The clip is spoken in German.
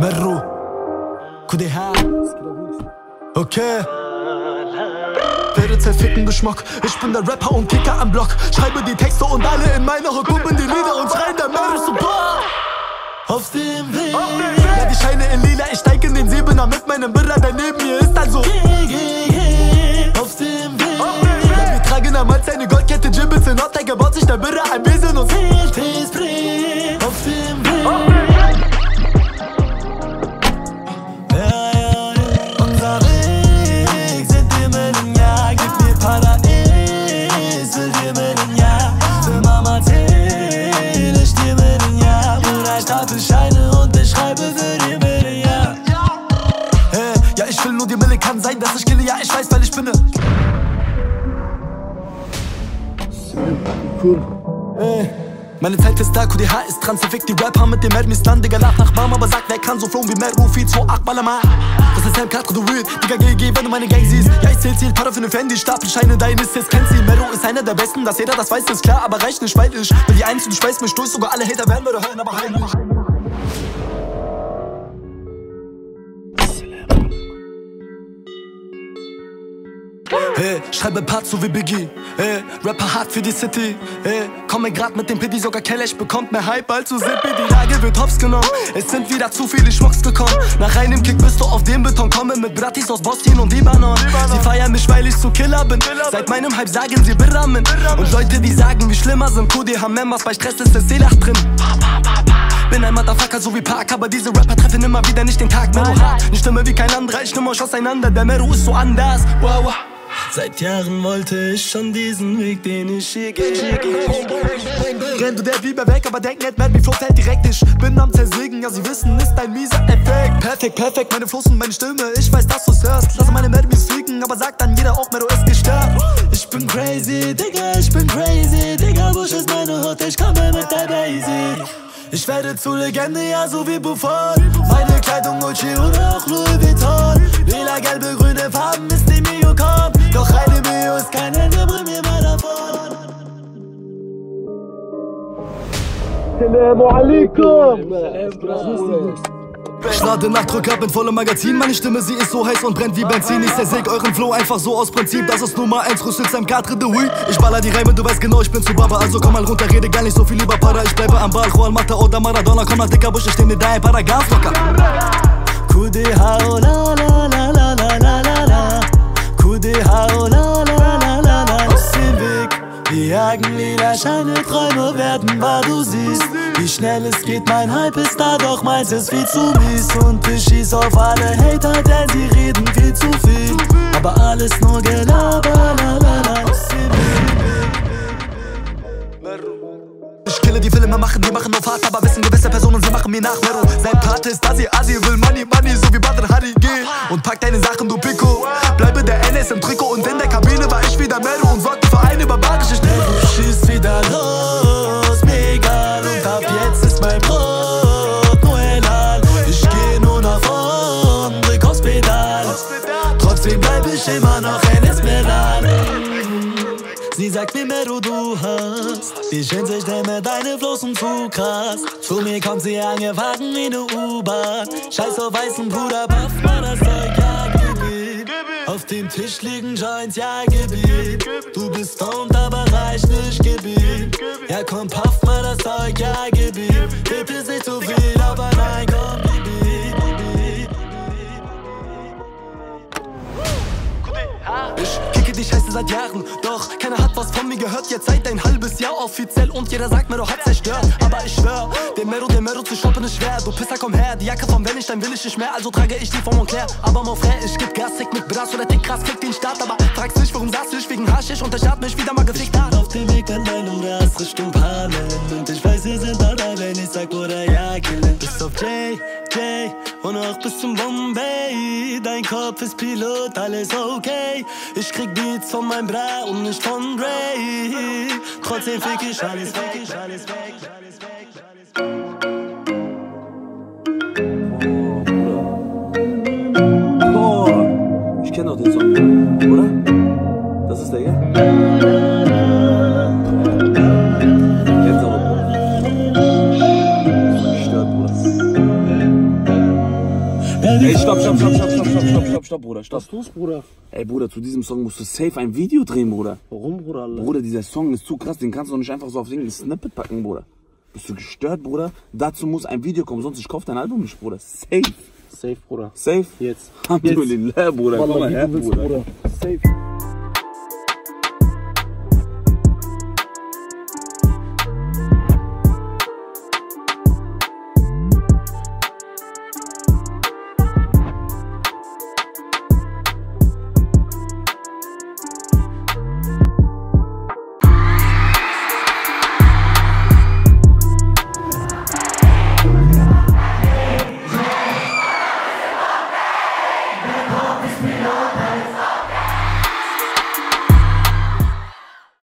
Merru, QDH. Okay. Werde zerficken Geschmack. Ich bin der Rapper und Kicker am Block. Schreibe die Texte und alle in meiner Hook pumpen die Lieder und schreien der Merru Support. Auf dem Weg. Ja, die Scheine in lila, ich steig in den Siebener mit meinem Birra, der neben mir ist also. Auf dem Weg. Ja, wir tragen einmal seine Goldkette, Gibbets in Hottecker, baut sich der Birra ein Besen und kann sein, dass ich kille, ja, ich weiß, weil ich bin. Cool. Meine Zeit ist da, QDH ist dran, zerfickt die Rapper mit dem Hermes dann, Digga, lach nach Mama, aber sagt, wer kann so flown wie Meru, viel 2-8 Ballermann. Das ist Helm, Katro, du real, Digga, GG, wenn du meine Gang siehst. Ja, ich zähl, zähl, Para für ne Fendi, Stapelscheine, dein ist jetzt, kennt sie. Meru ist einer der Besten, dass jeder das weiß, ist klar, aber reicht nicht, weil ich will die Eins und du schweißt mich durch, sogar alle Hater werden würde hören, aber heimlich. Hey, schreibe Parts so wie Biggie. Hey, Rapper hart für die City. Hey, komme grad mit dem Piddy, sogar Kellesch bekommt mehr Hype als Zippy. Die Lage wird hops genommen. Es sind wieder zu viele Schmucks gekommen. Nach einem Kick bist du auf dem Beton. Komme mit Bratis aus Bosnien und Libanon. Sie feiern mich, weil ich so Killer bin. Seit meinem Hype sagen sie Birramen. Und Leute, die sagen, wie schlimmer sind. QD haben Members, bei Stress ist der Seelach drin. Bin ein Motherfucker, so wie Park, aber diese Rapper treffen immer wieder nicht den Tag. Mero hart, eine Stimme wie kein anderer, ich nehme euch auseinander. Der Mero ist so anders. Wow, wow. Seit Jahren wollte ich schon diesen Weg, den ich hier gehe. Renn du der Biber weg, aber denk nicht, Mad wie Flo fällt direkt. Ich bin am Zersägen, ja, sie wissen, ist ein mieser Effekt. Perfekt, perfekt, meine Flossen, meine Stimme, ich weiß, dass du's hörst. Lasse meine Melodies fliegen, aber sagt dann jeder auch, Mero ist gestört. Ich bin crazy, Digga, ich bin crazy. Digga, Busch ist meine Hut, ich komme mit der Daisy. Ich werde zu Legende, ja, so wie Buffon. Meine Kleidung Gucci oder auch Louis Vuitton. Lila, gelbe, grüne Farben hast kein Ende, bring mir mal davon. Assalamu alaikum. Gerade Nachtdruck ab in vollem Magazin. Meine Stimme, sie ist so heiß und brennt wie Benzin. Ich zersäg euren Flow einfach so aus Prinzip. Das ist Nummer 1, rüstet sein Kadre de Week. Ich baller die Reime, du weißt genau, ich bin zu Baba. Also komm mal runter, rede gar nicht so viel über Para. Ich bleibe am Ball, Juan Mata oder Maradona. Komm mal dicker Busch, ich steh mir da ein ganz locker. Kude hao oh la la la la la la la. la. Kude hao oh la jagen lila Scheine, Träume werden wahr, du siehst Wie schnell es geht, mein Hype ist da, doch meins ist viel zu mies Und ich schieß auf alle Hater, denn sie reden viel zu viel Aber alles nur Gelaber, la la la. Ich kille die Filme, machen, die machen auf hart, aber wissen gewisse Personen, sie machen mir nach Mero. Sein Part ist Asi, Asi will Money, Money, so wie Badr Hari, geh und pack deine Sachen, du Pico. Bleibe der NS im Trikot und in der Kabine Mehr, du, hast. Die Hinsicht immer deine Flossen zu krass Zu mir kommt sie angefahren wie ne U-Bahn. Scheiß auf weißen Bruder, paff mal das Zeug, ja, gib Auf dem Tisch liegen Joints, ja, gib Du bist stoned, aber reich nicht, gib Ja, komm, paff mal das Zeug, ja, gib es nicht zu viel, aber nein, die Scheiße seit Jahren, doch keiner hat was von mir gehört. Jetzt seit ein halbes Jahr offiziell und jeder sagt mir, du hat zerstört. Aber ich schwör, den Mero, den Mero zu stoppen ist schwer. Du Pisser, komm her, die Jacke vom Wenn ich, dann will ich nicht mehr. Also trage ich die von Montclair. Aber mon frère, ich geb Gas, tick mit Brass oder dick krass, kick den Start. Aber fragst nicht, warum saß ich wegen Haschisch und der Staat mich wieder mal gefickt hat. Auf dem Weg an deinem Ras Richtung Palmen. Alles okay. Ich krieg Beats von meinem Bra und nicht von Ray. Trotzdem fick ich alles weg, alles weg, alles weg, alles weg. Boah, ich kenne doch den Song, oder? Stopp, stopp, stopp, stopp, stopp, stopp, stopp, stopp, stopp, Bruder, stopp. Was tust, Bruder? Ey, Bruder, zu diesem Song musst du safe ein Video drehen, Bruder. Warum, Bruder, Alter? Bruder, dieser Song ist zu krass, den kannst du doch nicht einfach so auf den Snippet packen, Bruder. Bist du gestört, Bruder? Dazu muss ein Video kommen, sonst ich kauf dein Album nicht, Bruder. Safe. Safe, Bruder. Safe. Jetzt. Alhamdulillah, Bruder. Komm mal her, Bruder. Bruder. Safe.